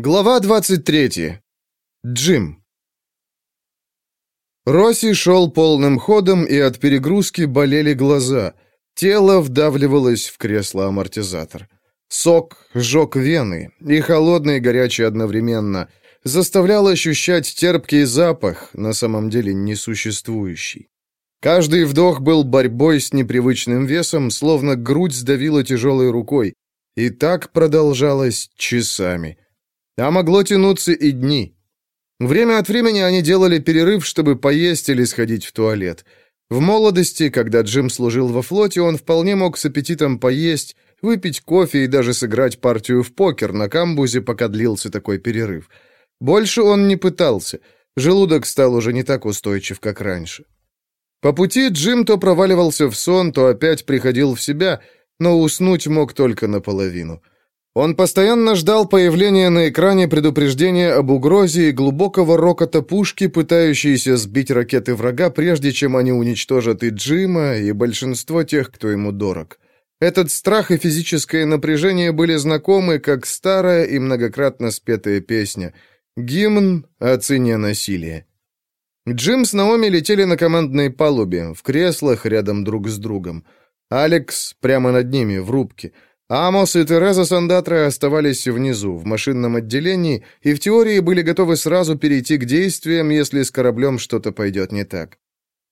Глава 23. Джим. Росси шел полным ходом, и от перегрузки болели глаза. Тело вдавливалось в кресло-амортизатор. Сок сжег вены, и холодный и горячий одновременно, заставлял ощущать терпкий запах, на самом деле несуществующий. Каждый вдох был борьбой с непривычным весом, словно грудь сдавила тяжелой рукой, и так продолжалось часами. А могло тянуться и дни. Время от времени они делали перерыв, чтобы поесть или сходить в туалет. В молодости, когда Джим служил во флоте, он вполне мог с аппетитом поесть, выпить кофе и даже сыграть партию в покер на камбузе, пока длился такой перерыв. Больше он не пытался. Желудок стал уже не так устойчив, как раньше. По пути Джим то проваливался в сон, то опять приходил в себя, но уснуть мог только наполовину. Он постоянно ждал появления на экране предупреждения об угрозе и глубокого рокота пушки, пытающейся сбить ракеты врага, прежде чем они уничтожат и Джима, и большинство тех, кто ему дорог. Этот страх и физическое напряжение были знакомы, как старая и многократно спетая песня. Гимн о цене насилия. Джим с Наоми летели на командной палубе, в креслах рядом друг с другом. Алекс прямо над ними, в рубке — Амос и Тереза Сандатра оставались внизу, в машинном отделении, и в теории были готовы сразу перейти к действиям, если с кораблем что-то пойдет не так.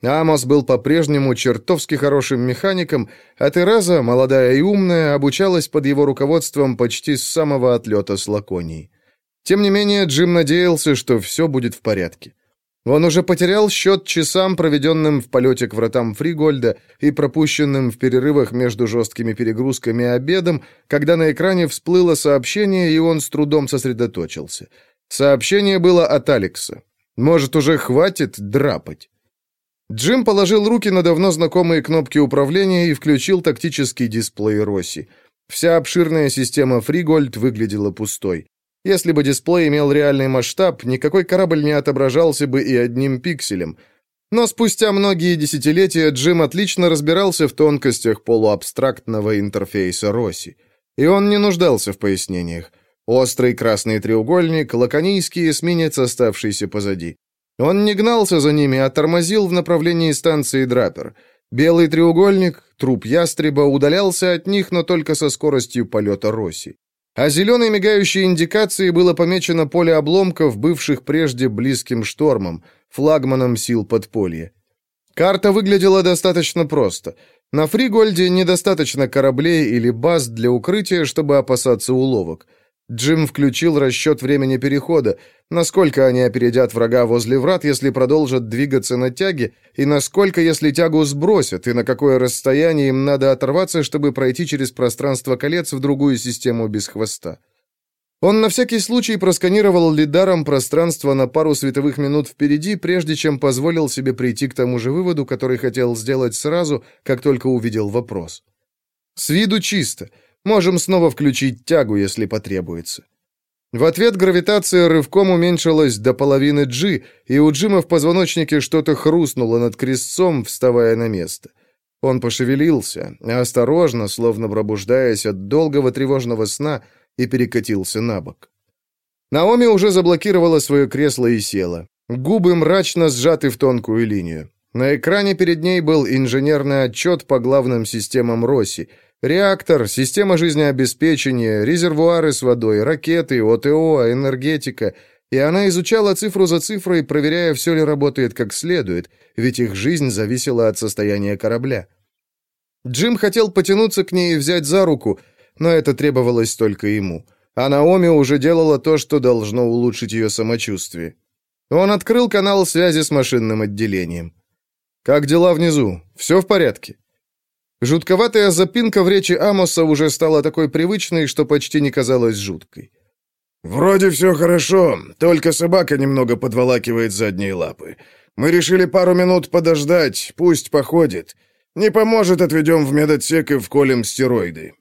Амос был по-прежнему чертовски хорошим механиком, а Тереза, молодая и умная, обучалась под его руководством почти с самого отлета с Лаконией. Тем не менее, Джим надеялся, что все будет в порядке. Он уже потерял счет часам, проведенным в полете к вратам Фригольда и пропущенным в перерывах между жесткими перегрузками и обедом, когда на экране всплыло сообщение, и он с трудом сосредоточился. Сообщение было от Алекса. «Может, уже хватит драпать?» Джим положил руки на давно знакомые кнопки управления и включил тактический дисплей Росси. Вся обширная система Фригольд выглядела пустой. Если бы дисплей имел реальный масштаб, никакой корабль не отображался бы и одним пикселем. Но спустя многие десятилетия Джим отлично разбирался в тонкостях полуабстрактного интерфейса Росси. И он не нуждался в пояснениях. Острый красный треугольник, лаконийский эсминец, оставшийся позади. Он не гнался за ними, а тормозил в направлении станции Драпер. Белый треугольник, труп ястреба, удалялся от них, но только со скоростью полета Росси. А зеленой мигающей индикацией было помечено поле обломков, бывших прежде близким штормом, флагманом сил подполья. Карта выглядела достаточно просто. На Фригольде недостаточно кораблей или баз для укрытия, чтобы опасаться уловок. Джим включил расчет времени перехода, насколько они опередят врага возле врат, если продолжат двигаться на тяге, и насколько, если тягу сбросят, и на какое расстояние им надо оторваться, чтобы пройти через пространство колец в другую систему без хвоста. Он на всякий случай просканировал лидаром пространство на пару световых минут впереди, прежде чем позволил себе прийти к тому же выводу, который хотел сделать сразу, как только увидел вопрос. С виду чисто — Можем снова включить тягу, если потребуется. В ответ гравитация рывком уменьшилась до половины G, и у Джима в позвоночнике что-то хрустнуло над крестцом, вставая на место. Он пошевелился, осторожно, словно пробуждаясь от долгого тревожного сна, и перекатился на бок. Наоми уже заблокировала свое кресло и села. Губы мрачно сжаты в тонкую линию. На экране перед ней был инженерный отчет по главным системам Росси — Реактор, система жизнеобеспечения, резервуары с водой, ракеты, ОТО, энергетика. И она изучала цифру за цифрой, проверяя, все ли работает как следует, ведь их жизнь зависела от состояния корабля. Джим хотел потянуться к ней и взять за руку, но это требовалось только ему. А Наоми уже делала то, что должно улучшить ее самочувствие. Он открыл канал связи с машинным отделением. «Как дела внизу? Все в порядке?» Жутковатая запинка в речи Амоса уже стала такой привычной, что почти не казалась жуткой. «Вроде все хорошо, только собака немного подволакивает задние лапы. Мы решили пару минут подождать, пусть походит. Не поможет, отведем в медотсек и вколем стероиды».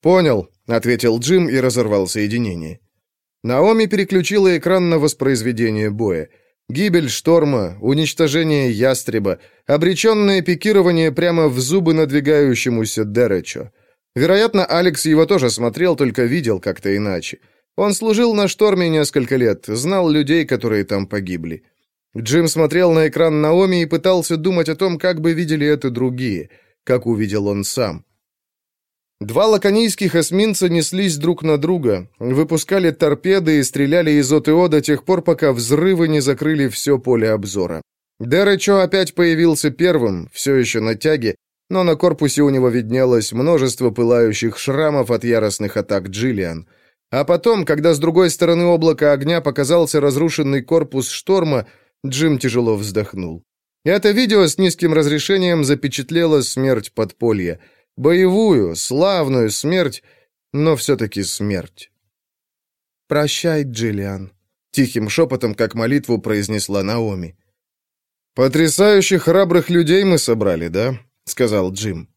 «Понял», — ответил Джим и разорвал соединение. Наоми переключила экран на воспроизведение боя. Гибель шторма, уничтожение ястреба, обреченное пикирование прямо в зубы надвигающемуся Деречо. Вероятно, Алекс его тоже смотрел, только видел как-то иначе. Он служил на шторме несколько лет, знал людей, которые там погибли. Джим смотрел на экран Наоми и пытался думать о том, как бы видели это другие, как увидел он сам. Два лаконийских эсминца неслись друг на друга, выпускали торпеды и стреляли из ОТО до тех пор, пока взрывы не закрыли все поле обзора. Деречо опять появился первым, все еще на тяге, но на корпусе у него виднелось множество пылающих шрамов от яростных атак Джиллиан. А потом, когда с другой стороны облака огня показался разрушенный корпус шторма, Джим тяжело вздохнул. Это видео с низким разрешением запечатлело смерть подполья. Боевую, славную смерть, но все-таки смерть. «Прощай, Джиллиан», — тихим шепотом, как молитву, произнесла Наоми. «Потрясающе храбрых людей мы собрали, да?» — сказал Джим.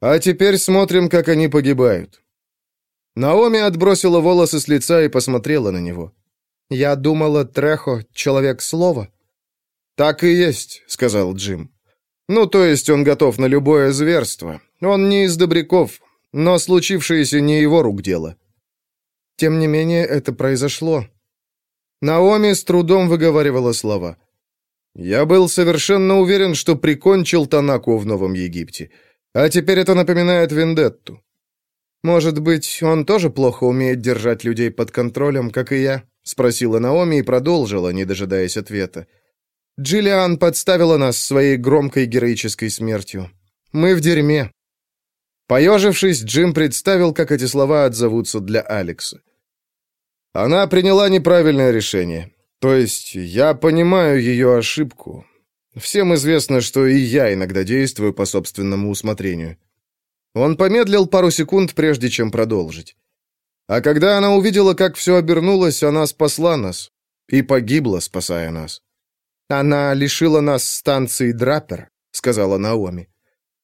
«А теперь смотрим, как они погибают». Наоми отбросила волосы с лица и посмотрела на него. «Я думала, Трехо — человек слова». «Так и есть», — сказал Джим. «Ну, то есть он готов на любое зверство. Он не из добряков, но случившееся не его рук дело». «Тем не менее, это произошло». Наоми с трудом выговаривала слова. Я был совершенно уверен, что прикончил Танаку в Новом Египте. А теперь это напоминает вендетту. Может быть, он тоже плохо умеет держать людей под контролем, как и я? спросила Наоми и продолжила, не дожидаясь ответа. Джиллиан подставила нас своей громкой героической смертью. Мы в дерьме. Поежившись, Джим представил, как эти слова отзовутся для Алекса. Она приняла неправильное решение. То есть я понимаю ее ошибку. Всем известно, что и я иногда действую по собственному усмотрению. Он помедлил пару секунд, прежде чем продолжить. А когда она увидела, как все обернулось, она спасла нас. И погибла, спасая нас. «Она лишила нас станции Драпер», — сказала Наоми.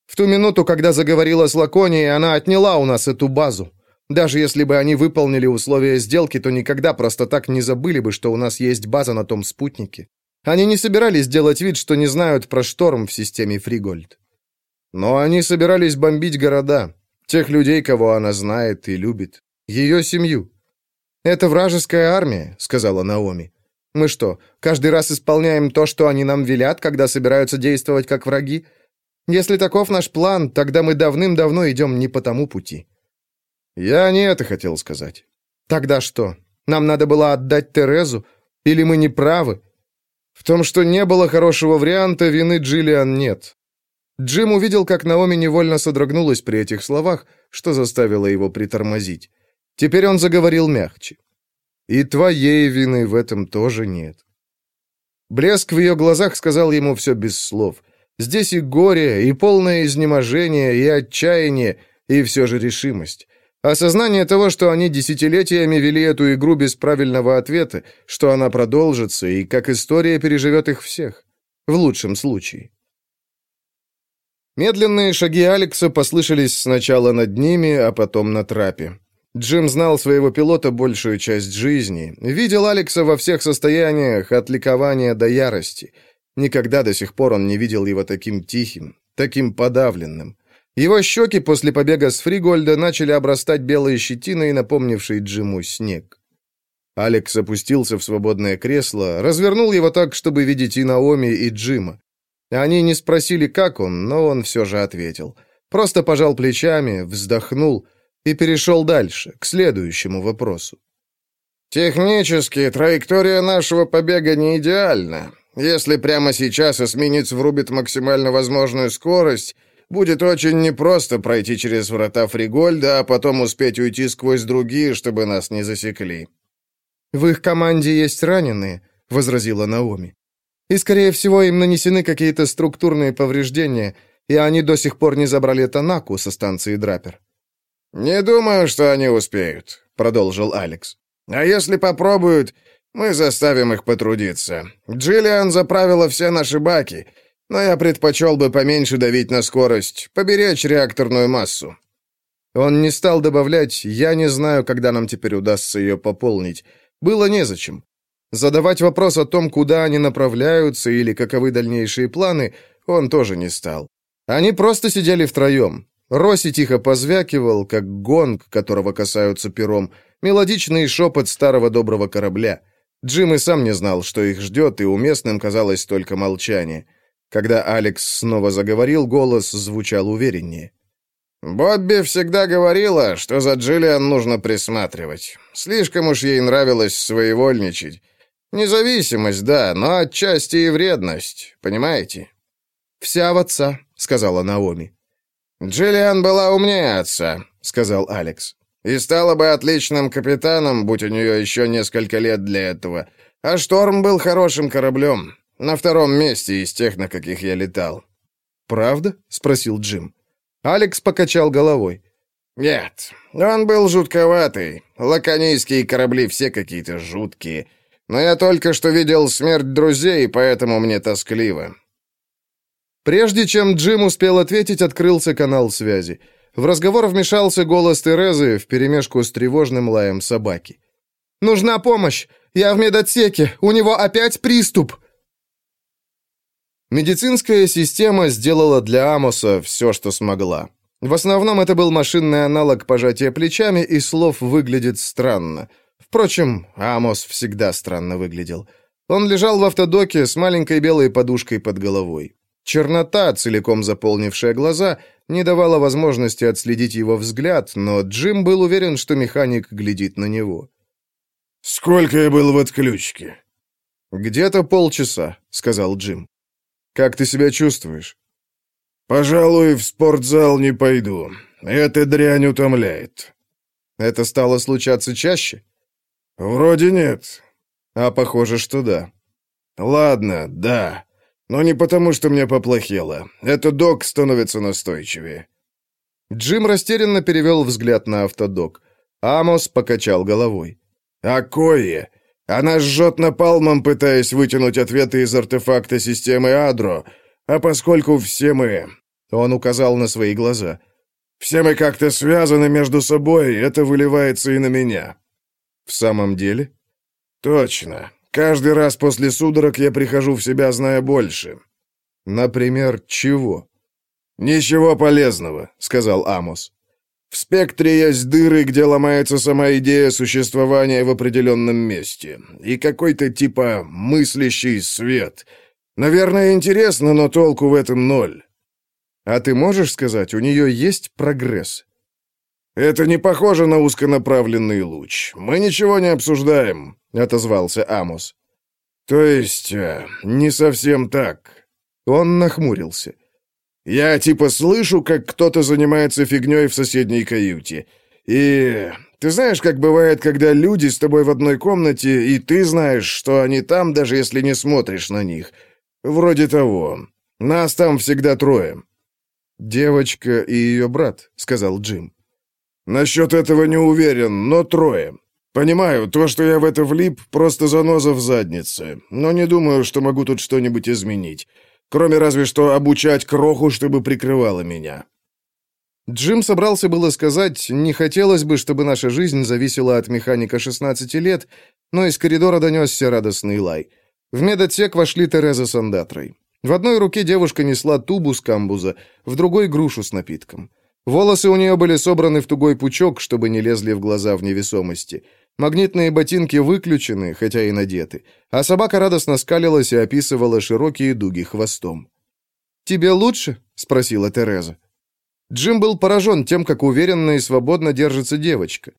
«В ту минуту, когда заговорила с Лаконией, она отняла у нас эту базу. Даже если бы они выполнили условия сделки, то никогда просто так не забыли бы, что у нас есть база на том спутнике. Они не собирались делать вид, что не знают про шторм в системе Фригольд. Но они собирались бомбить города, тех людей, кого она знает и любит, ее семью. «Это вражеская армия», — сказала Наоми. «Мы что, каждый раз исполняем то, что они нам велят, когда собираются действовать как враги? Если таков наш план, тогда мы давным-давно идем не по тому пути». «Я не это хотел сказать». «Тогда что? Нам надо было отдать Терезу? Или мы не правы?» «В том, что не было хорошего варианта, вины Джиллиан нет». Джим увидел, как Наоми невольно содрогнулась при этих словах, что заставило его притормозить. Теперь он заговорил мягче. «И твоей вины в этом тоже нет». Блеск в ее глазах сказал ему все без слов. Здесь и горе, и полное изнеможение, и отчаяние, и все же решимость. Осознание того, что они десятилетиями вели эту игру без правильного ответа, что она продолжится и как история переживет их всех. В лучшем случае. Медленные шаги Алекса послышались сначала над ними, а потом на трапе. Джим знал своего пилота большую часть жизни, видел Алекса во всех состояниях, от ликования до ярости. Никогда до сих пор он не видел его таким тихим, таким подавленным. Его щеки после побега с Фригольда начали обрастать белой щетиной, напомнившей Джиму снег. Алекс опустился в свободное кресло, развернул его так, чтобы видеть и Наоми, и Джима. Они не спросили, как он, но он все же ответил. Просто пожал плечами, вздохнул и перешел дальше, к следующему вопросу. «Технически траектория нашего побега не идеальна. Если прямо сейчас эсминец врубит максимально возможную скорость, Будет очень непросто пройти через врата Фригольда, а потом успеть уйти сквозь другие, чтобы нас не засекли». «В их команде есть раненые», — возразила Наоми. «И, скорее всего, им нанесены какие-то структурные повреждения, и они до сих пор не забрали Танаку со станции Драпер». «Не думаю, что они успеют», — продолжил Алекс. «А если попробуют, мы заставим их потрудиться. Джиллиан заправила все наши баки, но я предпочел бы поменьше давить на скорость, поберечь реакторную массу». Он не стал добавлять «я не знаю, когда нам теперь удастся ее пополнить». Было незачем. Задавать вопрос о том, куда они направляются или каковы дальнейшие планы, он тоже не стал. Они просто сидели втроем. Росси тихо позвякивал, как гонг, которого касаются пером, Мелодичный шепот старого доброго корабля. Джим и сам не знал, что их ждет, и уместным казалось только молчание. Когда Алекс снова заговорил, голос звучал увереннее. «Бобби всегда говорила, что за Джиллиан нужно присматривать. Слишком уж ей нравилось своевольничать. Независимость, да, но отчасти и вредность, понимаете?» «Вся в отца», — сказала Наоми. «Джиллиан была умнее отца», — сказал Алекс. «И стала бы отличным капитаном, будь у нее еще несколько лет для этого. А Шторм был хорошим кораблем. На втором месте из тех, на каких я летал». «Правда?» — спросил Джим. Алекс покачал головой. «Нет, он был жутковатый. Лаконийские корабли все какие-то жуткие. Но я только что видел смерть друзей, поэтому мне тоскливо». Прежде чем Джим успел ответить, открылся канал связи. В разговор вмешался голос Терезы вперемешку с тревожным лаем собаки. «Нужна помощь! Я в медотсеке! У него опять приступ!» Медицинская система сделала для Амоса все, что смогла. В основном это был машинный аналог пожатия плечами, и слов выглядит странно. Впрочем, Амос всегда странно выглядел. Он лежал в автодоке с маленькой белой подушкой под головой. Чернота, целиком заполнившая глаза, не давала возможности отследить его взгляд, но Джим был уверен, что механик глядит на него. «Сколько я был в отключке?» «Где-то полчаса», — сказал Джим. Как ты себя чувствуешь?» «Пожалуй, в спортзал не пойду. Эта дрянь утомляет». «Это стало случаться чаще?» «Вроде нет». «А похоже, что да». «Ладно, да. Но не потому, что мне поплохело. Это док становится настойчивее». Джим растерянно перевел взгляд на автодок. Амос покачал головой. «А кое? Она жжет напалмом, пытаясь вытянуть ответы из артефакта системы Адро, а поскольку все мы...» Он указал на свои глаза. «Все мы как-то связаны между собой, это выливается и на меня». «В самом деле?» «Точно. Каждый раз после судорог я прихожу в себя, зная больше». «Например, чего?» «Ничего полезного», — сказал Амос. В спектре есть дыры, где ломается сама идея существования в определенном месте. И какой-то типа мыслящий свет. Наверное, интересно, но толку в этом ноль. А ты можешь сказать, у нее есть прогресс? Это не похоже на узконаправленный луч. Мы ничего не обсуждаем, отозвался Амос. То есть, э, не совсем так. Он нахмурился. Я типа слышу, как кто-то занимается фигней в соседней каюте. И ты знаешь, как бывает, когда люди с тобой в одной комнате, и ты знаешь, что они там, даже если не смотришь на них. Вроде того. Нас там всегда трое». «Девочка и ее брат», — сказал Джим. «Насчет этого не уверен, но трое. Понимаю, то, что я в это влип, просто заноза в заднице, но не думаю, что могу тут что-нибудь изменить. Кроме разве что обучать кроху, чтобы прикрывала меня. Джим собрался было сказать, не хотелось бы, чтобы наша жизнь зависела от механика 16 лет, но из коридора донесся радостный лай. В медотсек вошли Тереза с андатрой. В одной руке девушка несла тубу с камбуза, в другой — грушу с напитком. Волосы у нее были собраны в тугой пучок, чтобы не лезли в глаза в невесомости. Магнитные ботинки выключены, хотя и надеты, а собака радостно скалилась и описывала широкие дуги хвостом. «Тебе лучше?» — спросила Тереза. Джим был поражен тем, как уверенно и свободно держится девочка.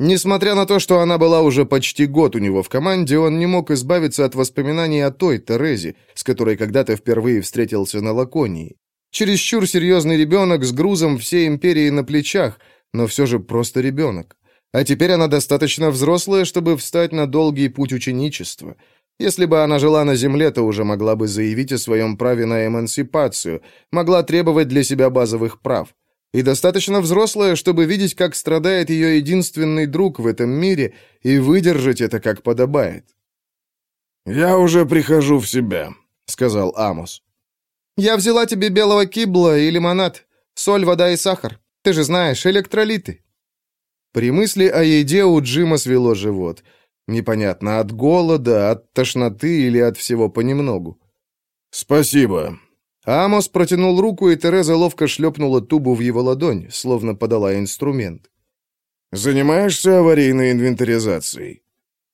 Несмотря на то, что она была уже почти год у него в команде, он не мог избавиться от воспоминаний о той Терезе, с которой когда-то впервые встретился на Лаконии. Чересчур серьезный ребенок с грузом всей империи на плечах, но все же просто ребенок. А теперь она достаточно взрослая, чтобы встать на долгий путь ученичества. Если бы она жила на земле, то уже могла бы заявить о своем праве на эмансипацию, могла требовать для себя базовых прав. И достаточно взрослая, чтобы видеть, как страдает ее единственный друг в этом мире, и выдержать это как подобает. «Я уже прихожу в себя», — сказал Амос. «Я взяла тебе белого кибла и лимонад, соль, вода и сахар. Ты же знаешь, электролиты». При мысли о еде у Джима свело живот. Непонятно, от голода, от тошноты или от всего понемногу. «Спасибо». Амос протянул руку, и Тереза ловко шлепнула тубу в его ладонь, словно подала инструмент. Занимаешься аварийной инвентаризацией?»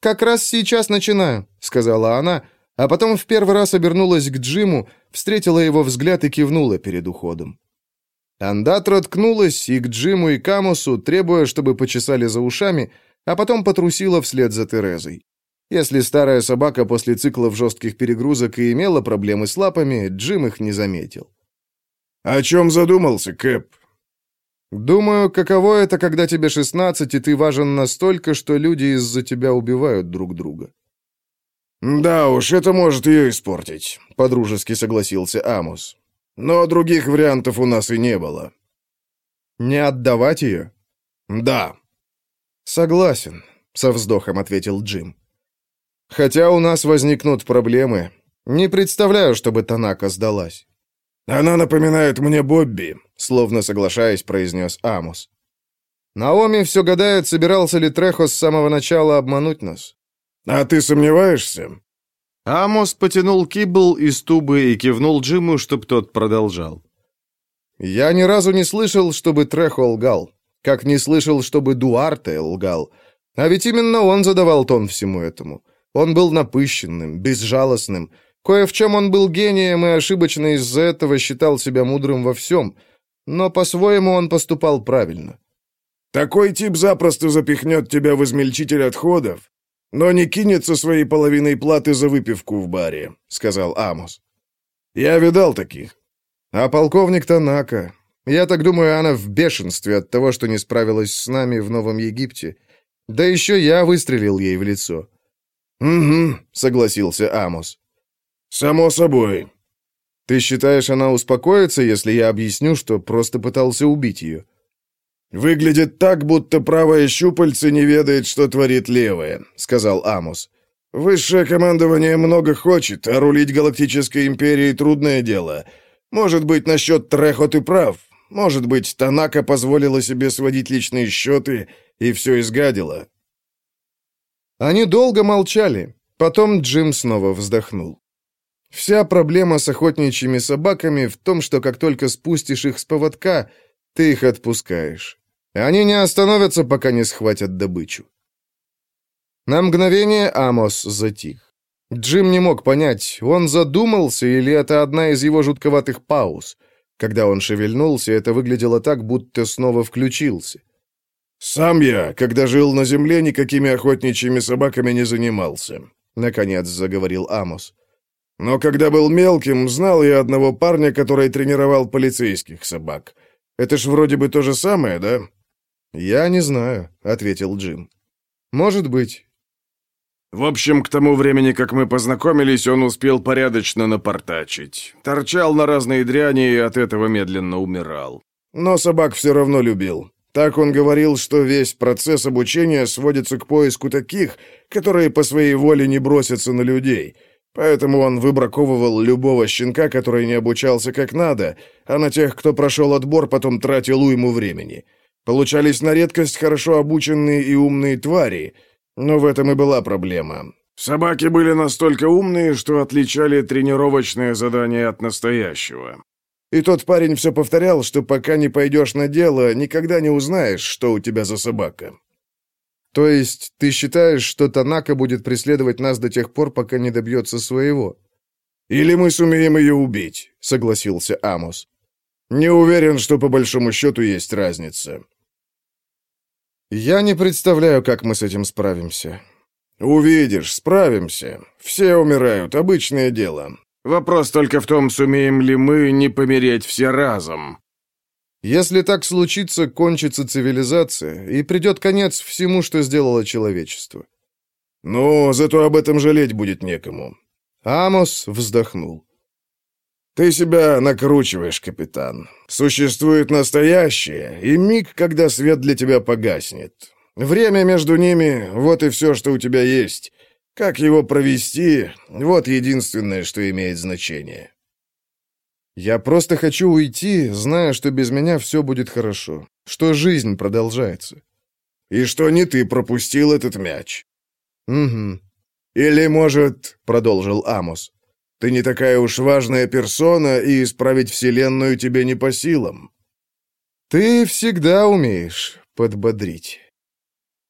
«Как раз сейчас начинаю», — сказала она, а потом в первый раз обернулась к Джиму, встретила его взгляд и кивнула перед уходом. Андатра ткнулась и к Джиму, и Камусу, требуя, чтобы почесали за ушами, а потом потрусила вслед за Терезой. Если старая собака после циклов жестких перегрузок и имела проблемы с лапами, Джим их не заметил. «О чем задумался, Кэп?» «Думаю, каково это, когда тебе 16, и ты важен настолько, что люди из-за тебя убивают друг друга». «Да уж, это может ее испортить», — подружески согласился Амус. «Но других вариантов у нас и не было». «Не отдавать ее?» «Да». «Согласен», — со вздохом ответил Джим. Хотя у нас возникнут проблемы. Не представляю, чтобы Танака сдалась. Она напоминает мне Бобби, словно соглашаясь, произнес Амос. Наоми все гадает, собирался ли Трехо с самого начала обмануть нас. А ты сомневаешься? Амос потянул кибл из тубы и кивнул Джиму, чтоб тот продолжал. Я ни разу не слышал, чтобы Трехо лгал. Как не слышал, чтобы Дуарте лгал. А ведь именно он задавал тон всему этому. Он был напыщенным, безжалостным. Кое в чем он был гением и ошибочно из-за этого считал себя мудрым во всем. Но по-своему он поступал правильно. «Такой тип запросто запихнет тебя в измельчитель отходов, но не кинется своей половиной платы за выпивку в баре», — сказал Амос. «Я видал таких». «А полковник Танака? Я так думаю, она в бешенстве от того, что не справилась с нами в Новом Египте. Да еще я выстрелил ей в лицо». «Угу», — согласился Амос. «Само собой». «Ты считаешь, она успокоится, если я объясню, что просто пытался убить ее?» «Выглядит так, будто правое щупальце не ведает, что творит левое», — сказал Амос. «Высшее командование много хочет, а рулить Галактической Империей трудное дело. Может быть, насчет Трехо ты прав. Может быть, Танака позволила себе сводить личные счеты и все изгадила. Они долго молчали. Потом Джим снова вздохнул. Вся проблема с охотничьими собаками в том, что как только спустишь их с поводка, ты их отпускаешь. Они не остановятся, пока не схватят добычу. На мгновение Амос затих. Джим не мог понять, он задумался или это одна из его жутковатых пауз. Когда он шевельнулся, это выглядело так, будто снова включился. «Сам я, когда жил на земле, никакими охотничьими собаками не занимался», — наконец заговорил Амос. «Но когда был мелким, знал я одного парня, который тренировал полицейских собак. Это ж вроде бы то же самое, да?» «Я не знаю», — ответил Джим. «Может быть». В общем, к тому времени, как мы познакомились, он успел порядочно напортачить. Торчал на разные дряни и от этого медленно умирал. Но собак все равно любил. Так он говорил, что весь процесс обучения сводится к поиску таких, которые по своей воле не бросятся на людей. Поэтому он выбраковывал любого щенка, который не обучался как надо, а на тех, кто прошел отбор, потом тратил уйму времени. Получались на редкость хорошо обученные и умные твари, но в этом и была проблема. Собаки были настолько умные, что отличали тренировочное задание от настоящего. И тот парень все повторял, что пока не пойдешь на дело, никогда не узнаешь, что у тебя за собака. То есть ты считаешь, что Танака будет преследовать нас до тех пор, пока не добьется своего? Или мы сумеем ее убить, согласился Амос. Не уверен, что по большому счету есть разница. Я не представляю, как мы с этим справимся. Увидишь, справимся. Все умирают, обычное дело. Вопрос только в том, сумеем ли мы не помереть все разом. Если так случится, кончится цивилизация, и придет конец всему, что сделало человечество. Ну, зато об этом жалеть будет некому. Амос вздохнул. Ты себя накручиваешь, капитан. Существует настоящее, и миг, когда свет для тебя погаснет. Время между ними — вот и все, что у тебя есть. Как его провести, вот единственное, что имеет значение. Я просто хочу уйти, зная, что без меня все будет хорошо, что жизнь продолжается. И что не ты пропустил этот мяч. Угу. Или, может, продолжил Амос, ты не такая уж важная персона, и исправить вселенную тебе не по силам. Ты всегда умеешь подбодрить.